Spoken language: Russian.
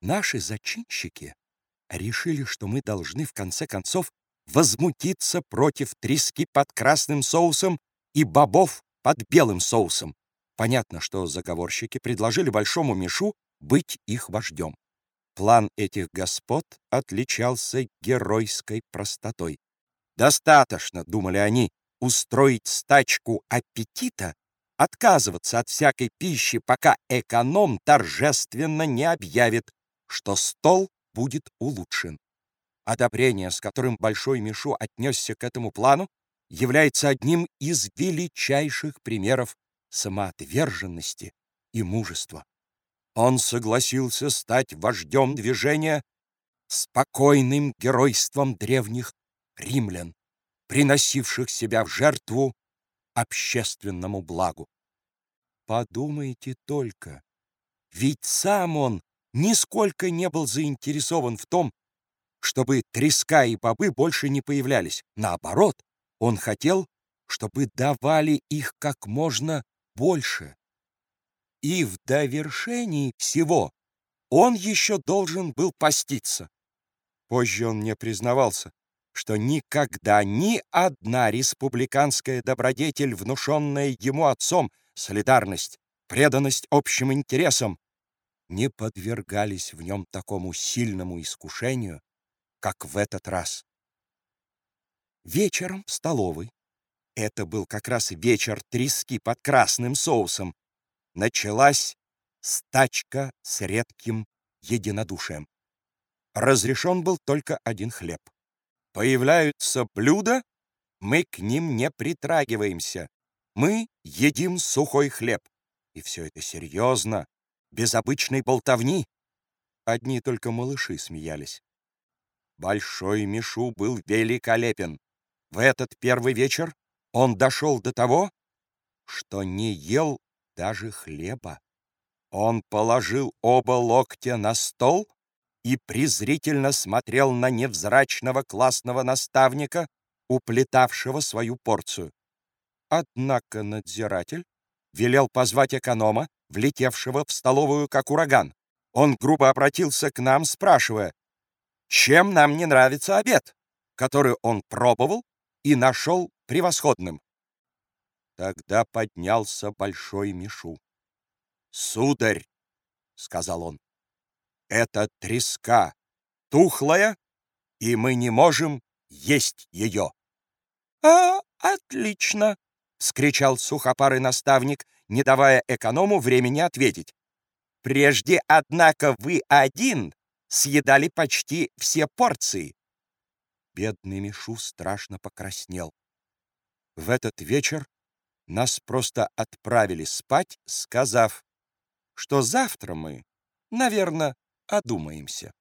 Наши зачинщики решили, что мы должны в конце концов возмутиться против трески под красным соусом и бобов под белым соусом. Понятно, что заговорщики предложили Большому Мишу быть их вождем. План этих господ отличался геройской простотой. Достаточно, думали они, устроить стачку аппетита, отказываться от всякой пищи, пока эконом торжественно не объявит, что стол будет улучшен. Одобрение, с которым Большой Мишу отнесся к этому плану, является одним из величайших примеров самоотверженности и мужества. Он согласился стать вождем движения спокойным геройством древних римлян, приносивших себя в жертву общественному благу. Подумайте только, ведь сам он нисколько не был заинтересован в том, чтобы треска и бобы больше не появлялись. Наоборот, он хотел, чтобы давали их как можно больше. И в довершении всего он еще должен был поститься. Позже он мне признавался, что никогда ни одна республиканская добродетель, внушенная ему отцом, солидарность, преданность общим интересам, не подвергались в нем такому сильному искушению, как в этот раз. Вечером в столовой, это был как раз вечер трески под красным соусом, началась стачка с редким единодушием. Разрешен был только один хлеб. Появляются блюда, мы к ним не притрагиваемся. Мы едим сухой хлеб. И все это серьезно, без обычной болтовни. Одни только малыши смеялись. Большой Мишу был великолепен. В этот первый вечер он дошел до того, что не ел даже хлеба. Он положил оба локтя на стол и презрительно смотрел на невзрачного классного наставника, уплетавшего свою порцию. Однако надзиратель велел позвать эконома, влетевшего в столовую как ураган. Он грубо обратился к нам, спрашивая, чем нам не нравится обед, который он пробовал и нашел превосходным. Тогда поднялся большой Мишу. «Сударь!» — сказал он. «Это треска, тухлая, и мы не можем есть ее». «А, отлично!» — скричал сухопарый наставник, не давая эконому времени ответить. «Прежде, однако, вы один съедали почти все порции». Бедный Мишу страшно покраснел. В этот вечер нас просто отправили спать, сказав, что завтра мы, наверное, одумаемся.